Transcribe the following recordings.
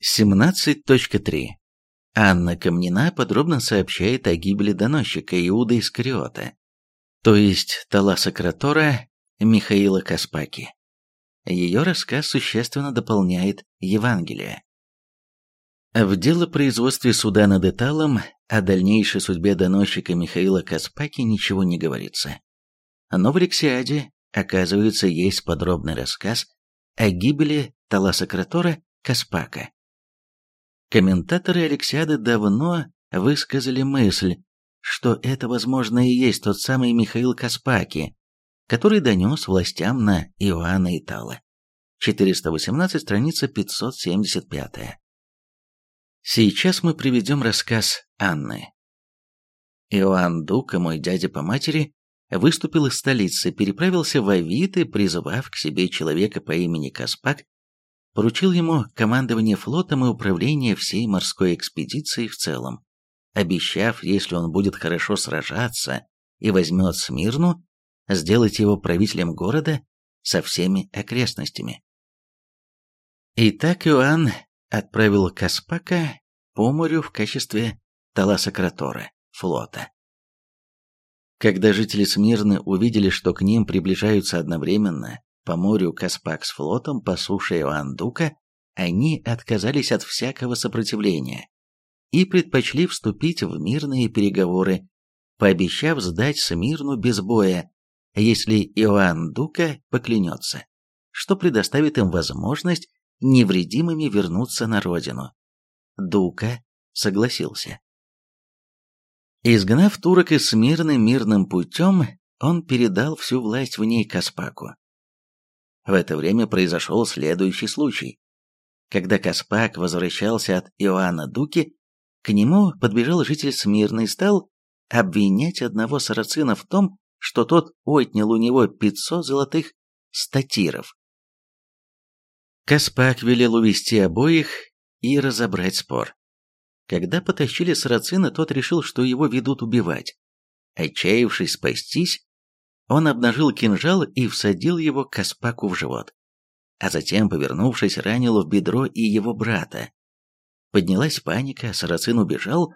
17.3. Анна Камнина подробно сообщает о гибели доносчика Иуда Искариота, то есть Таласа Кратора Михаила Каспаки. Ее рассказ существенно дополняет Евангелие. В делопроизводстве суда над Эталом о дальнейшей судьбе доносчика Михаила Каспаки ничего не говорится. Но в Рексиаде, оказывается, есть подробный рассказ о гибели Таласа Кратора Каспака. Комментаторы Алексиады давно высказали мысль, что это, возможно, и есть тот самый Михаил Каспаки, который донес властям на Иоанна Итала. 418, страница 575. Сейчас мы приведем рассказ Анны. Иоанн Дука, мой дядя по матери, выступил из столицы, переправился в Авит и, призвав к себе человека по имени Каспак, поручил ему командование флотом и управление всей морской экспедицией в целом, обещав, если он будет хорошо сражаться и возьмет Смирну, сделать его правителем города со всеми окрестностями. Итак, Иоанн отправил Каспака по морю в качестве Таласа Кратора, флота. Когда жители Смирны увидели, что к ним приближаются одновременно по морю Каспак с флотом, по суше Иоанн Дука, они отказались от всякого сопротивления и предпочли вступить в мирные переговоры, пообещав сдать Смирну без боя, если Иоанн Дука поклянется, что предоставит им возможность невредимыми вернуться на родину. Дука согласился. Изгнав турок из Смирны мирным путем, он передал всю власть в ней Каспаку. В это время произошел следующий случай. Когда Каспак возвращался от Иоанна Дуки, к нему подбежал житель Смирны и стал обвинять одного сарацина в том, что тот отнял у него 500 золотых статиров. Каспак велел увести обоих и разобрать спор. Когда потащили сарацина, тот решил, что его ведут убивать. Отчаявшись спастись, он обнажил кинжал и всадил его Каспаку в живот. А затем, повернувшись, ранил в бедро и его брата. Поднялась паника, сарацин убежал,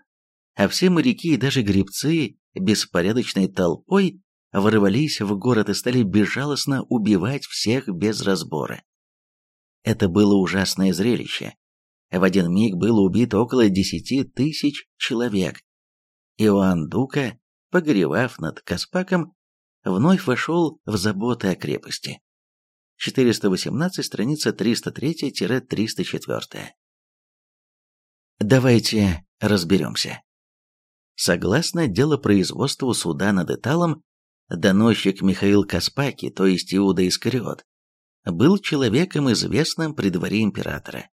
а все моряки и даже гребцы беспорядочной толпой ворвались в город и стали безжалостно убивать всех без разбора. Это было ужасное зрелище. В один миг было убито около десяти тысяч человек. Иоанн Дука, погоревав над Каспаком, вновь вошел в заботы о крепости. 418, страница 303-304. Давайте разберемся. Согласно делопроизводству суда над Италом, доносчик Михаил Каспаки, то есть Иуда Искариот, был человеком, известным при дворе императора.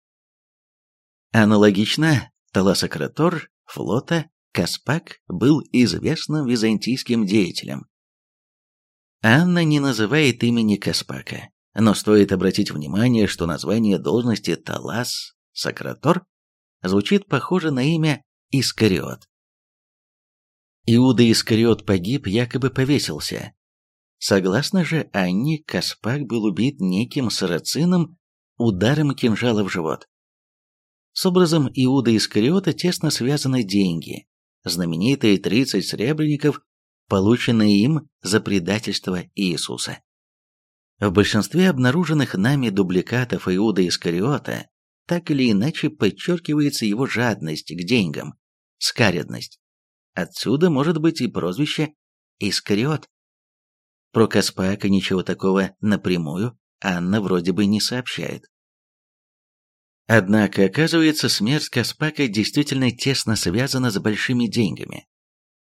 Аналогично, Таласократор флота Каспак был известным византийским деятелем. Анна не называет имени Каспака, но стоит обратить внимание, что название должности Талас Сократор звучит похоже на имя Искариот. Иуда Искариот погиб, якобы повесился. Согласно же Анне, Каспак был убит неким сарацином ударом кинжала в живот. С образом Иуда Искариота тесно связаны деньги, знаменитые 30 сребреников, полученные им за предательство Иисуса. В большинстве обнаруженных нами дубликатов Иуда Искариота так или иначе подчеркивается его жадность к деньгам, скаредность. Отсюда может быть и прозвище Искариот. Про Каспака ничего такого напрямую Анна вроде бы не сообщает. Однако, оказывается, смерть Каспака действительно тесно связана с большими деньгами.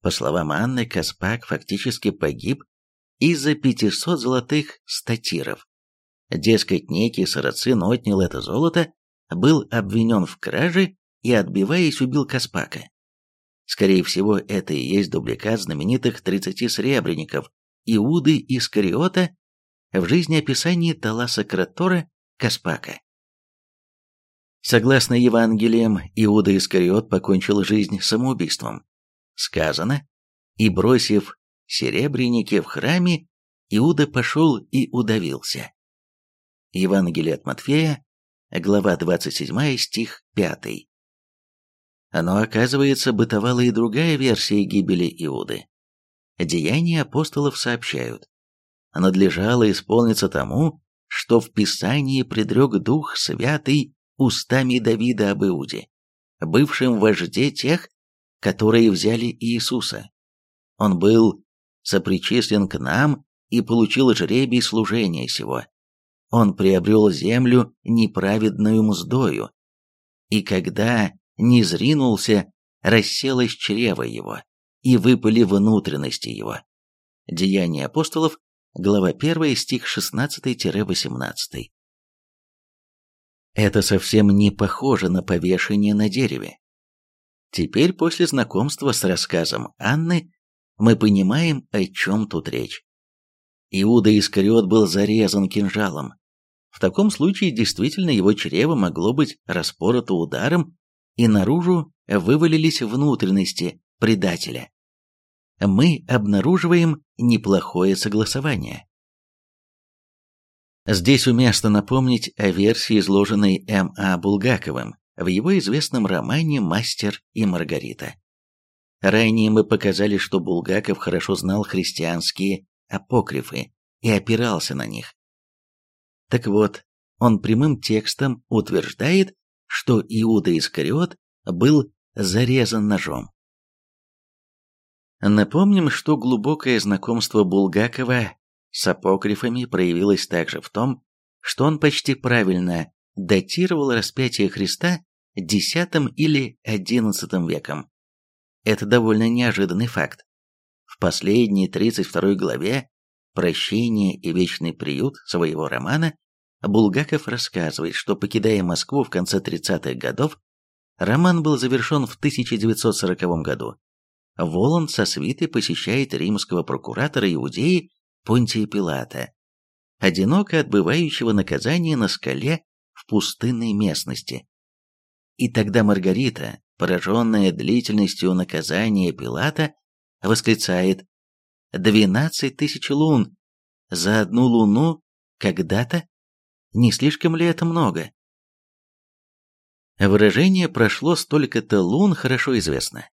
По словам Анны, Каспак фактически погиб из-за 500 золотых статиров. Дескать, некий сарацин отнял это золото, был обвинен в краже и, отбиваясь, убил Каспака. Скорее всего, это и есть дубликат знаменитых 30 сребреников Иуды Искариота в жизнеописании Таласа Кратора Каспака. Согласно Евангелиям, Иуда Искариот покончил жизнь самоубийством. Сказано, и бросив серебряники в храме, Иуда пошел и удавился. Евангелие от Матфея, глава 27, стих 5. Но, оказывается, бытовала и другая версия гибели Иуды. Деяния апостолов сообщают, надлежало исполниться тому, что в Писании предрек Дух Святый устами Давида об Иуде, бывшем вожде тех, которые взяли Иисуса. Он был сопричислен к нам и получил жребий служения сего. Он приобрел землю неправедную мздою, и когда не зринулся, расселось чрево его, и выпали внутренности его. Деяния апостолов, глава 1, стих 16-18. Это совсем не похоже на повешение на дереве. Теперь, после знакомства с рассказом Анны, мы понимаем, о чем тут речь. Иуда Искариот был зарезан кинжалом. В таком случае действительно его чрево могло быть распорото ударом, и наружу вывалились внутренности предателя. Мы обнаруживаем неплохое согласование. Здесь уместно напомнить о версии, изложенной М.А. Булгаковым в его известном романе «Мастер и Маргарита». Ранее мы показали, что Булгаков хорошо знал христианские апокрифы и опирался на них. Так вот, он прямым текстом утверждает, что Иуда Искариот был зарезан ножом. Напомним, что глубокое знакомство Булгакова с апокрифами проявилось также в том, что он почти правильно датировал распятие Христа X или XI веком. Это довольно неожиданный факт. В последней 32 главе «Прощение и вечный приют» своего романа Булгаков рассказывает, что, покидая Москву в конце 30-х годов, роман был завершен в 1940 году. Воланд со свитой посещает римского прокуратора Иудеи Понтия Пилата, одиноко отбывающего наказание на скале в пустынной местности. И тогда Маргарита, пораженная длительностью наказания Пилата, восклицает «Двенадцать тысяч лун! За одну луну когда-то? Не слишком ли это много?» Выражение «прошло столько-то лун» хорошо известно.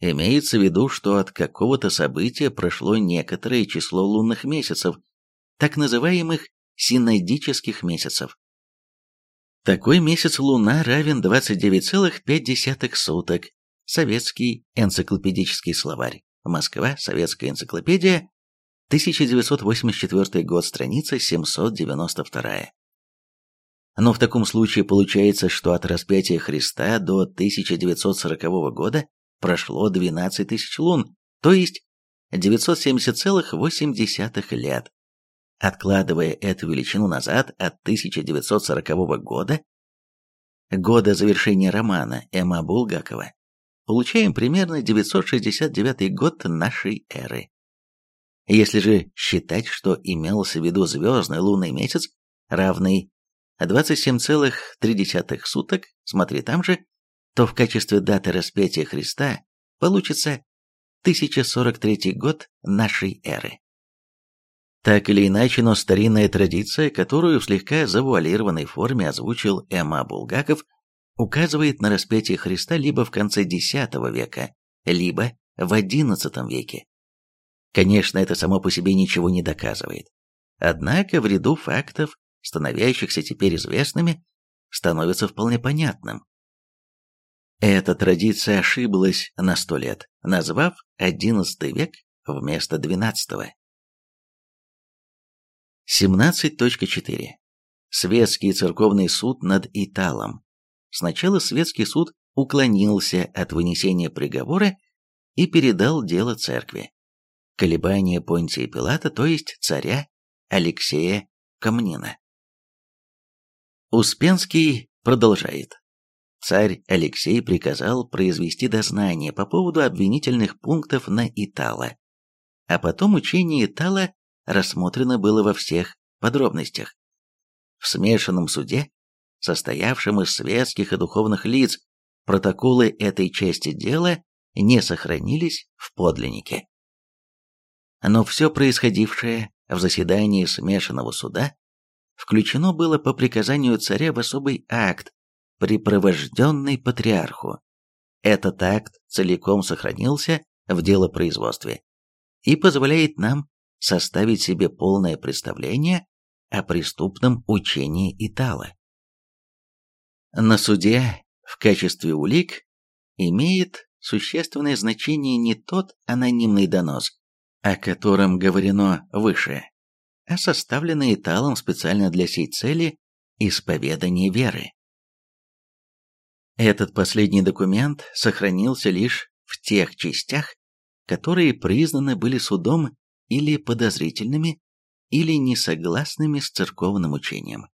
Имеется в виду, что от какого-то события прошло некоторое число лунных месяцев, так называемых синодических месяцев. Такой месяц Луна равен 29,5 суток. Советский энциклопедический словарь. Москва. Советская энциклопедия. 1984 год. Страница 792. Но в таком случае получается, что от распятия Христа до 1940 года прошло 12 тысяч лун, то есть 970,8 лет. Откладывая эту величину назад от 1940 года, года завершения романа М.А. Булгакова, получаем примерно 969 год нашей эры. Если же считать, что имелся в виду звездный лунный месяц, равный 27,3 суток, смотри там же, то в качестве даты распятия Христа получится 1043 год нашей эры. Так или иначе, но старинная традиция, которую в слегка завуалированной форме озвучил М.А. Булгаков, указывает на распятие Христа либо в конце X века, либо в XI веке. Конечно, это само по себе ничего не доказывает. Однако в ряду фактов, становящихся теперь известными, становится вполне понятным. Эта традиция ошиблась на сто лет, назвав XI век вместо XII. 17.4. Светский церковный суд над Италом. Сначала светский суд уклонился от вынесения приговора и передал дело церкви. Колебания Понтия Пилата, то есть царя Алексея Камнина. Успенский продолжает. Царь Алексей приказал произвести дознание по поводу обвинительных пунктов на Итала, а потом учение Итала рассмотрено было во всех подробностях. В смешанном суде, состоявшем из светских и духовных лиц, протоколы этой части дела не сохранились в подлиннике. Но все происходившее в заседании смешанного суда включено было по приказанию царя в особый акт, припровожденный патриарху. Этот акт целиком сохранился в делопроизводстве и позволяет нам составить себе полное представление о преступном учении Итала. На суде в качестве улик имеет существенное значение не тот анонимный донос, о котором говорено выше, а составленный Италом специально для сей цели исповедание веры. Этот последний документ сохранился лишь в тех частях, которые признаны были судом или подозрительными, или несогласными с церковным учением.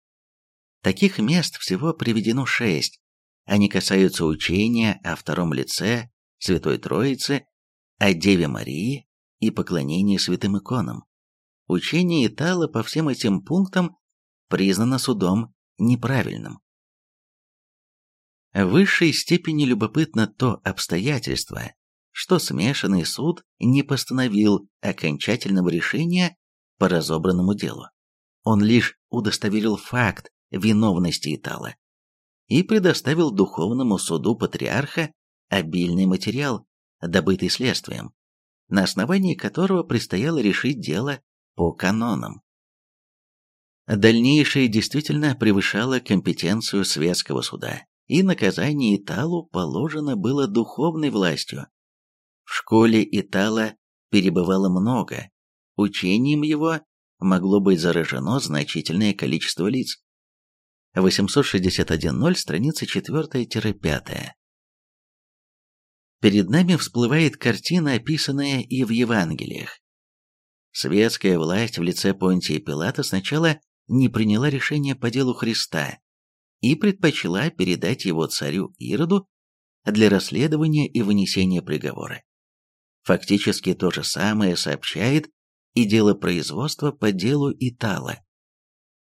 Таких мест всего приведено шесть. Они касаются учения о втором лице Святой Троицы, о Деве Марии и поклонении святым иконам. Учение Итала по всем этим пунктам признано судом неправильным. В высшей степени любопытно то обстоятельство, что смешанный суд не постановил окончательного решения по разобранному делу. Он лишь удостоверил факт виновности Итала и предоставил духовному суду патриарха обильный материал, добытый следствием, на основании которого предстояло решить дело по канонам. Дальнейшее действительно превышало компетенцию светского суда, и наказание Италу положено было духовной властью. В школе Итала перебывало много, учением его могло быть заражено значительное количество лиц. 861.0, страница 4-5. Перед нами всплывает картина, описанная и в Евангелиях. Светская власть в лице Понтия Пилата сначала не приняла решение по делу Христа и предпочла передать его царю Ироду для расследования и вынесения приговора. Фактически то же самое сообщает и дело производства по делу Итала.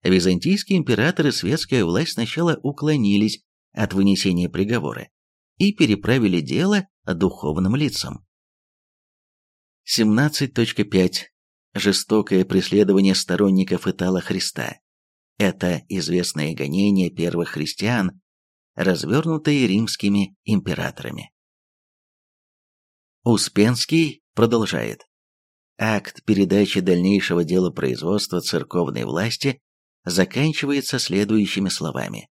Византийские императоры и светская власть сначала уклонились от вынесения приговора и переправили дело духовным лицам. 17.5. Жестокое преследование сторонников Итала Христа. Это известное гонение первых христиан, развернутые римскими императорами. Успенский продолжает. Акт передачи дальнейшего дела производства церковной власти заканчивается следующими словами.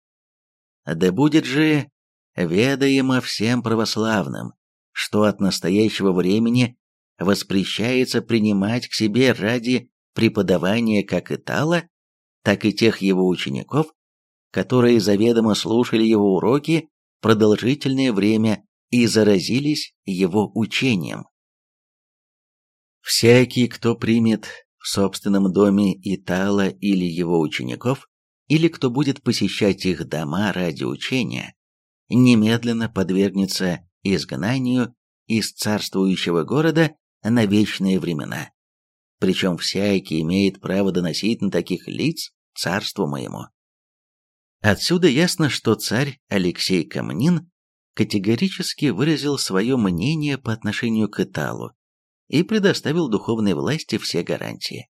«Да будет же ведаемо всем православным, что от настоящего времени воспрещается принимать к себе ради преподавания как Итала, так и тех его учеников, которые заведомо слушали его уроки продолжительное время и заразились его учением. Всякий, кто примет в собственном доме Итала или его учеников, или кто будет посещать их дома ради учения, немедленно подвергнется изгнанию из царствующего города на вечные времена. Причем всякий имеет право доносить на таких лиц царству моему. Отсюда ясно, что царь Алексей Камнин категорически выразил свое мнение по отношению к Италу и предоставил духовной власти все гарантии.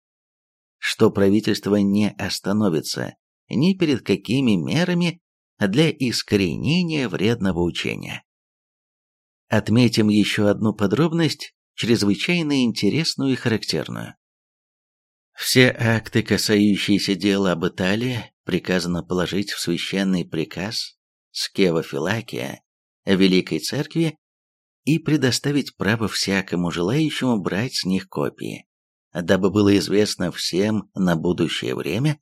Что правительство не остановится ни перед какими мерами для искоренения вредного учения. Отметим еще одну подробность, чрезвычайно интересную и характерную. Все акты, касающиеся дела об Италии, приказано положить в священный приказ Скевофилакия Великой Церкви и предоставить право всякому желающему брать с них копии, дабы было известно всем на будущее время,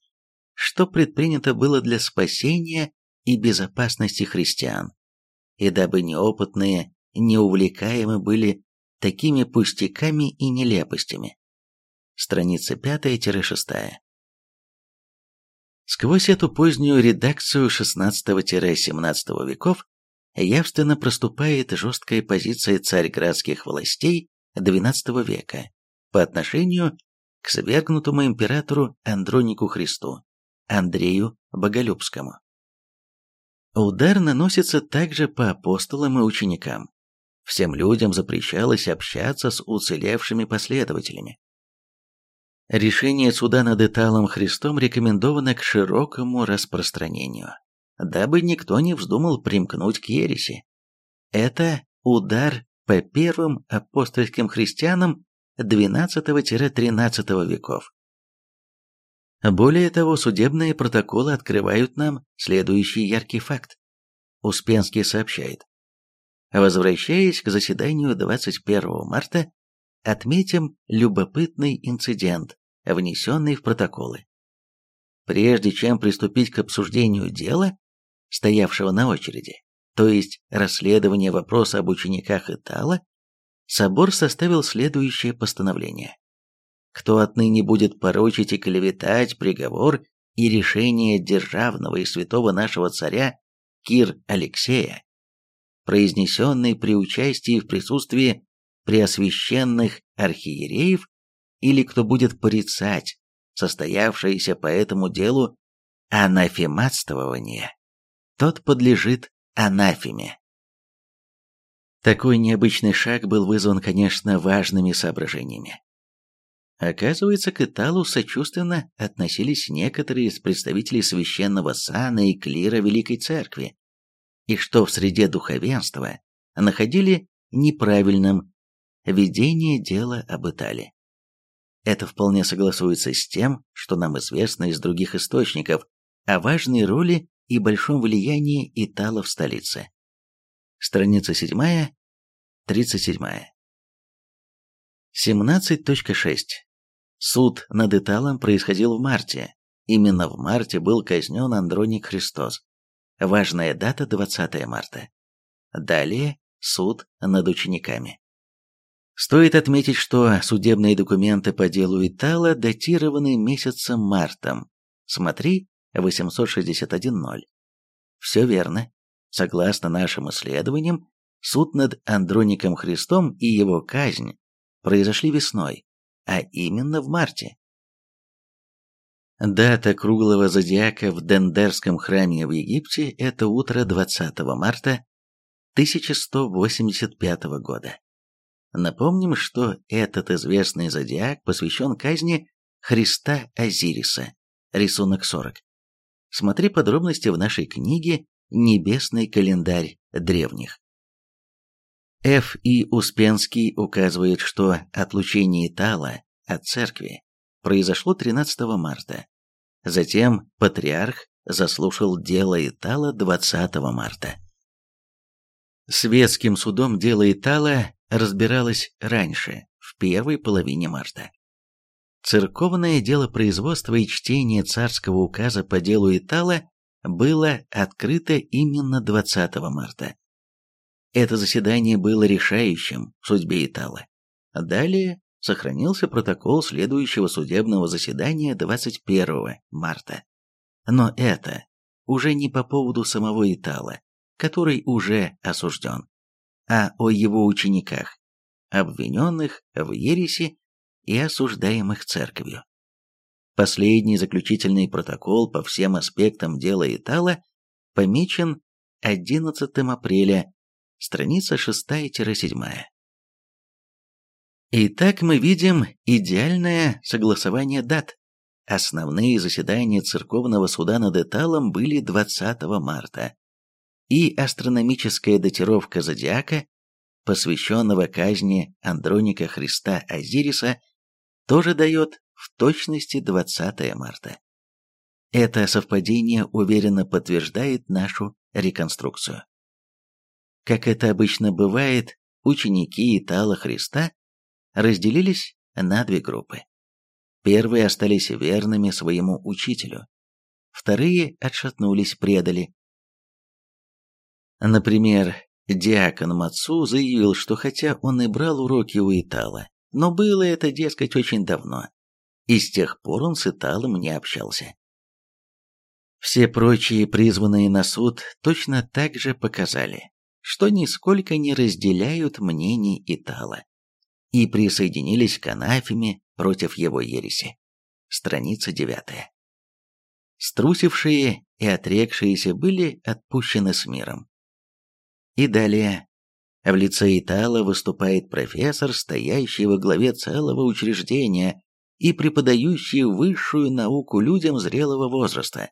что предпринято было для спасения и безопасности христиан, и дабы неопытные не увлекаемы были такими пустяками и нелепостями. Страница 5-6. Сквозь эту позднюю редакцию XVI-XVII веков явственно проступает жесткая позиция царьградских властей XII века по отношению к свергнутому императору Андронику Христу, Андрею Боголюбскому. Удар наносится также по апостолам и ученикам. Всем людям запрещалось общаться с уцелевшими последователями. Решение суда над Италом Христом рекомендовано к широкому распространению, дабы никто не вздумал примкнуть к ереси. Это удар по первым апостольским христианам XII-XIII веков. Более того, судебные протоколы открывают нам следующий яркий факт. Успенский сообщает. Возвращаясь к заседанию 21 марта, отметим любопытный инцидент, внесенный в протоколы. Прежде чем приступить к обсуждению дела, стоявшего на очереди, то есть расследование вопроса об учениках Итала, собор составил следующее постановление. Кто отныне будет порочить и клеветать приговор и решение державного и святого нашего царя Кир Алексея, произнесенный при участии в присутствии преосвященных архиереев, или кто будет порицать состоявшееся по этому делу анафематствование, тот подлежит анафеме. Такой необычный шаг был вызван, конечно, важными соображениями. Оказывается, к Италу сочувственно относились некоторые из представителей священного сана и клира Великой Церкви, и что в среде духовенства находили неправильным ведение дела об Италии. Это вполне согласуется с тем, что нам известно из других источников о важной роли и большом влиянии Итала в столице. Страница 7, 37. 17.6. Суд над Италом происходил в марте. Именно в марте был казнен Андроник Христос. Важная дата 20 марта. Далее суд над учениками. Стоит отметить, что судебные документы по делу Итала датированы месяцем мартом. Смотри 861.0. Все верно. Согласно нашим исследованиям, суд над Андроником Христом и его казнь произошли весной, а именно в марте. Дата круглого зодиака в Дендерском храме в Египте – это утро 20 марта 1185 года. Напомним, что этот известный зодиак посвящен казни Христа Азириса, рисунок 40. Смотри подробности в нашей книге «Небесный календарь древних». Ф. И. Успенский указывает, что отлучение Итала от церкви произошло 13 марта. Затем патриарх заслушал дело Итала 20 марта. Светским судом дело Итала разбиралось раньше, в первой половине марта. Церковное дело производства и чтение царского указа по делу Итала было открыто именно 20 марта. Это заседание было решающим в судьбе Итала. Далее сохранился протокол следующего судебного заседания 21 марта. Но это уже не по поводу самого Итала, который уже осужден, а о его учениках, обвиненных в ереси и осуждаемых церковью. Последний заключительный протокол по всем аспектам дела Итала помечен 11 апреля страница 6-7. Итак, мы видим идеальное согласование дат. Основные заседания церковного суда над Эталом были 20 марта, и астрономическая датировка зодиака, посвященного казни Андроника Христа Азириса, тоже дает в точности 20 марта. Это совпадение уверенно подтверждает нашу реконструкцию. Как это обычно бывает, ученики Итала Христа разделились на две группы. Первые остались верными своему учителю, вторые отшатнулись, предали. Например, диакон Мацу заявил, что хотя он и брал уроки у Итала, но было это, дескать, очень давно, и с тех пор он с Италом не общался. Все прочие, призванные на суд, точно так же показали, что нисколько не разделяют мнений Итала и присоединились к анафеме против его ереси. Страница 9. Струсившие и отрекшиеся были отпущены с миром. И далее. В лице Итала выступает профессор, стоящий во главе целого учреждения и преподающие высшую науку людям зрелого возраста.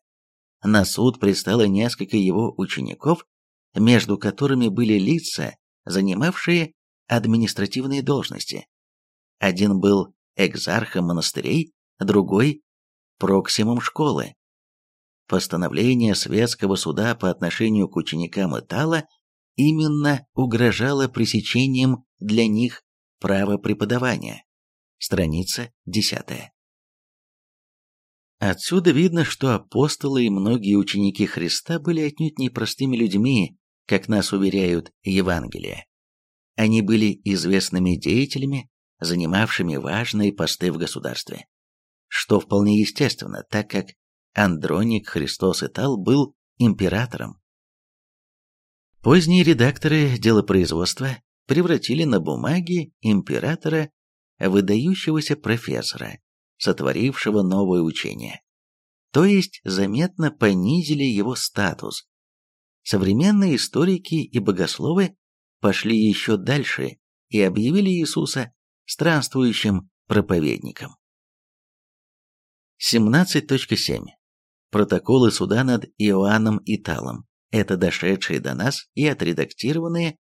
На суд предстало несколько его учеников, между которыми были лица, занимавшие административные должности. Один был экзархом монастырей, другой – проксимом школы. Постановление светского суда по отношению к ученикам Итала именно угрожало пресечением для них права преподавания. Страница 10. Отсюда видно, что апостолы и многие ученики Христа были отнюдь не простыми людьми, как нас уверяют Евангелия. Они были известными деятелями, занимавшими важные посты в государстве. Что вполне естественно, так как Андроник Христос Итал был императором. Поздние редакторы делопроизводства превратили на бумаге императора выдающегося профессора, сотворившего новое учение. То есть заметно понизили его статус. Современные историки и богословы пошли еще дальше и объявили Иисуса странствующим проповедником. 17.7. Протоколы суда над Иоанном Италом. Это дошедшие до нас и отредактированные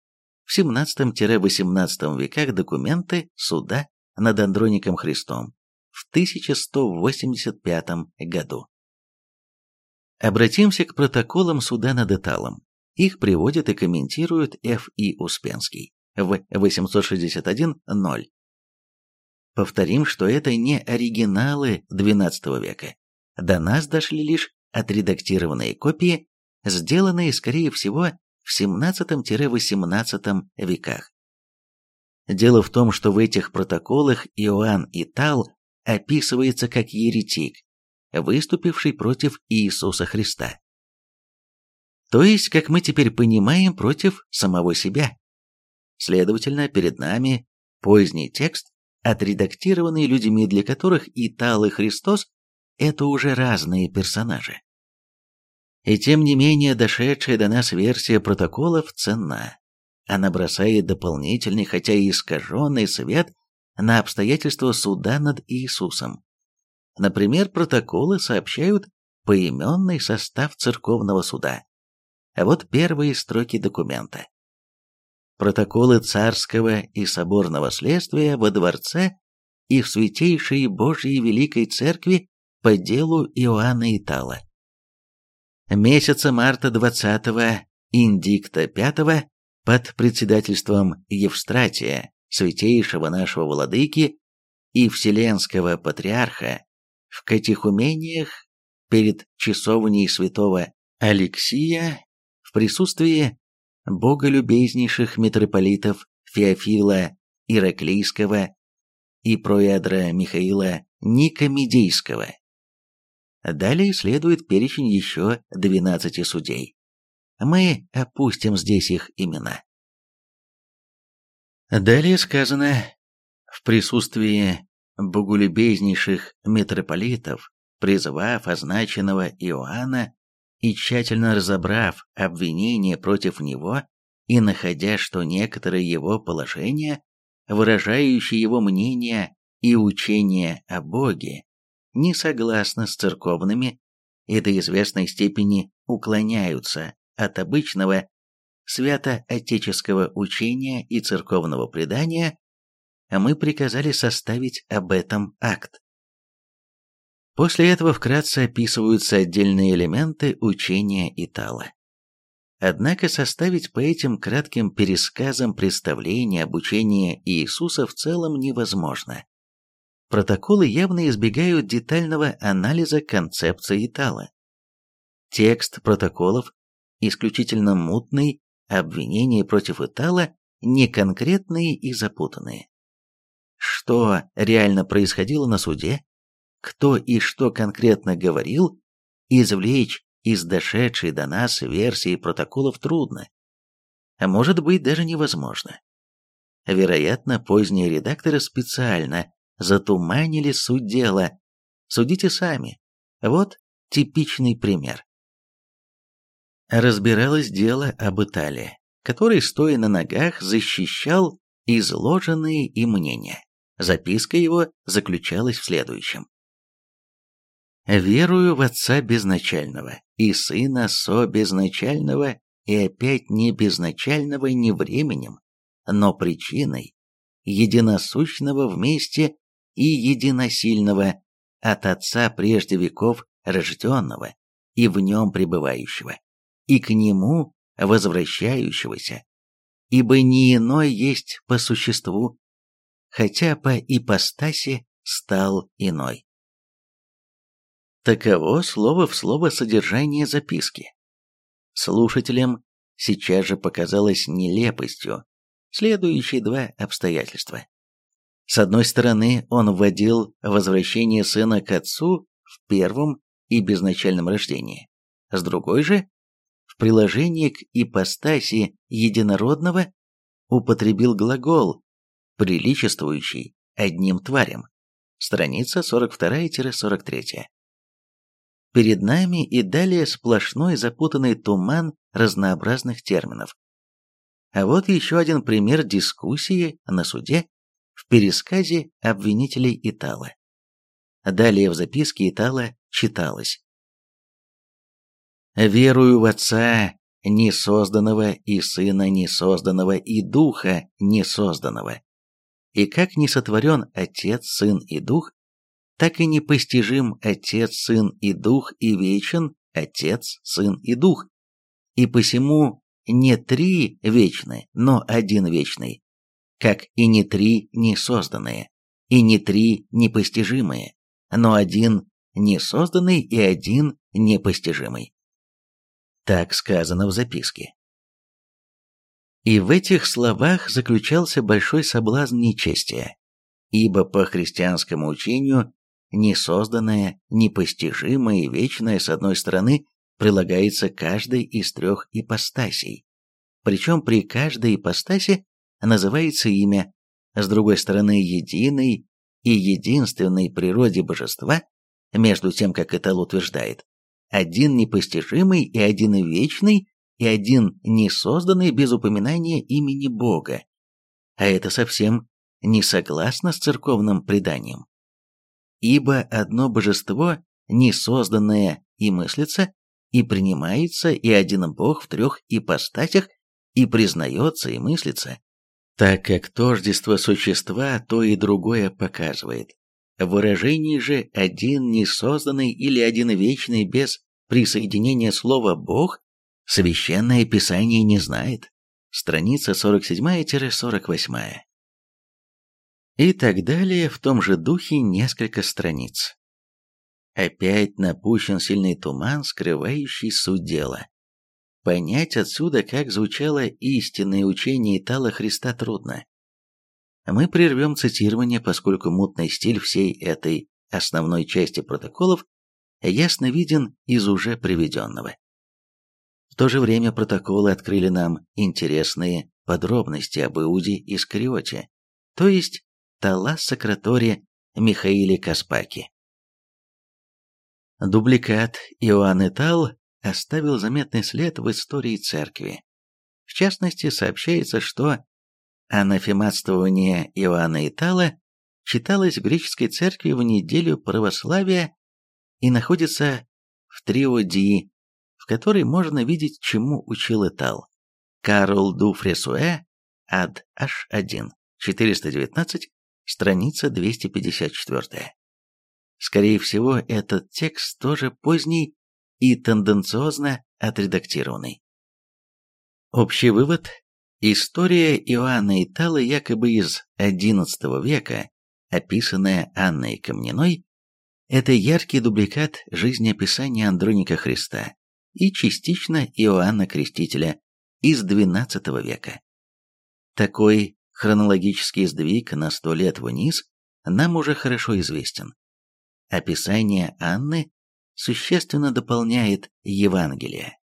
в 17-18 веках документы суда над Андроником Христом в 1185 году. Обратимся к протоколам суда над Италом. Их приводит и комментирует Ф. И. Успенский в 861.0. Повторим, что это не оригиналы XII века. До нас дошли лишь отредактированные копии, сделанные, скорее всего, в XVII-XVIII веках. Дело в том, что в этих протоколах Иоанн Итал описывается как еретик, выступивший против Иисуса Христа. То есть, как мы теперь понимаем, против самого себя. Следовательно, перед нами поздний текст, отредактированный людьми, для которых Итал и Христос – это уже разные персонажи. И тем не менее, дошедшая до нас версия протоколов ценна. Она бросает дополнительный, хотя и искаженный свет на обстоятельства суда над Иисусом. Например, протоколы сообщают поименный состав церковного суда. А вот первые строки документа. Протоколы царского и соборного следствия во дворце и в святейшей Божьей Великой Церкви по делу Иоанна Итала. Месяца марта 20-го, индикта 5 под председательством Евстратия, святейшего нашего владыки и вселенского патриарха, в катехумениях перед часовней святого Алексия в присутствии боголюбезнейших митрополитов Феофила Ираклийского и проядра Михаила Никомедийского. Далее следует перечень еще 12 судей. Мы опустим здесь их имена. Далее сказано, в присутствии боголюбезнейших митрополитов, призвав означенного Иоанна и тщательно разобрав обвинения против него и находя, что некоторые его положения, выражающие его мнение и учение о Боге, не согласны с церковными и до известной степени уклоняются от обычного свято-отеческого учения и церковного предания, мы приказали составить об этом акт. После этого вкратце описываются отдельные элементы учения Итала. Однако составить по этим кратким пересказам представление об учении Иисуса в целом невозможно. Протоколы явно избегают детального анализа концепции Итала. Текст протоколов исключительно мутный, обвинения против Итала неконкретные и запутанные. Что реально происходило на суде, кто и что конкретно говорил, извлечь из дошедшей до нас версии протоколов трудно, а может быть даже невозможно. Вероятно, поздние редакторы специально затуманили суть дела. Судите сами. Вот типичный пример разбиралось дело об Италии, который, стоя на ногах, защищал изложенные им мнения. Записка его заключалась в следующем. «Верую в Отца Безначального, и Сына Со Безначального, и опять не безначального не временем, но причиной, единосущного вместе и единосильного, от Отца прежде веков рожденного и в нем пребывающего, и к Нему возвращающегося, ибо не иной есть по существу, хотя по ипостаси стал иной. Таково слово в слово содержание записки. Слушателям сейчас же показалось нелепостью следующие два обстоятельства. С одной стороны, он вводил возвращение сына к отцу в первом и безначальном рождении. С другой же, в приложении к ипостаси единородного употребил глагол, приличествующий одним тварям. Страница 42-43. Перед нами и далее сплошной запутанный туман разнообразных терминов. А вот еще один пример дискуссии на суде в пересказе обвинителей Итала. Далее в записке Итала читалось. «Верую в Отца, несозданного, и Сына несозданного, и Духа несозданного. И как не сотворен Отец, Сын и Дух, так и непостижим Отец, Сын и Дух, и вечен Отец, Сын и Дух. И посему не три вечны, но один вечный, как и не три несозданные, и не три непостижимые, но один несозданный и один непостижимый. Так сказано в записке. И в этих словах заключался большой соблазн нечестия, ибо по христианскому учению несозданное, непостижимое и вечное с одной стороны прилагается каждой из трех ипостасей, причем при каждой ипостаси называется имя, с другой стороны единой и единственной природе божества, между тем, как Этел утверждает, один непостижимый и один вечный, и один несозданный без упоминания имени Бога. А это совсем не согласно с церковным преданием. Ибо одно божество, несозданное и мыслится, и принимается, и один Бог в трех ипостасях, и признается, и мыслится, так как тождество существа то и другое показывает. В выражении же «один несозданный» или «один вечный» без присоединения слова «бог» Священное Писание не знает. Страница 47-48. И так далее в том же духе несколько страниц. Опять напущен сильный туман, скрывающий суть дела. Понять отсюда, как звучало истинное учение Итала Христа, трудно. Мы прервем цитирование, поскольку мутный стиль всей этой основной части протоколов ясно виден из уже приведенного. В то же время протоколы открыли нам интересные подробности об Иуде Искариоте, то есть Талас Сократори Михаиле Каспаки. Дубликат Иоанн Итал оставил заметный след в истории церкви. В частности, сообщается, что анафематствование Иоанна Итала читалось в греческой церкви в неделю православия и находится в триодии, в которой можно видеть, чему учил Итал. Карл ду Фресуэ, ад H1, 419, страница 254. Скорее всего, этот текст тоже поздний и тенденциозно отредактированный. Общий вывод. История Иоанна Итала якобы из XI века, описанная Анной Камниной, это яркий дубликат жизнеописания Андроника Христа и частично Иоанна Крестителя из XII века. Такой хронологический сдвиг на сто лет вниз нам уже хорошо известен. Описание Анны существенно дополняет Евангелие.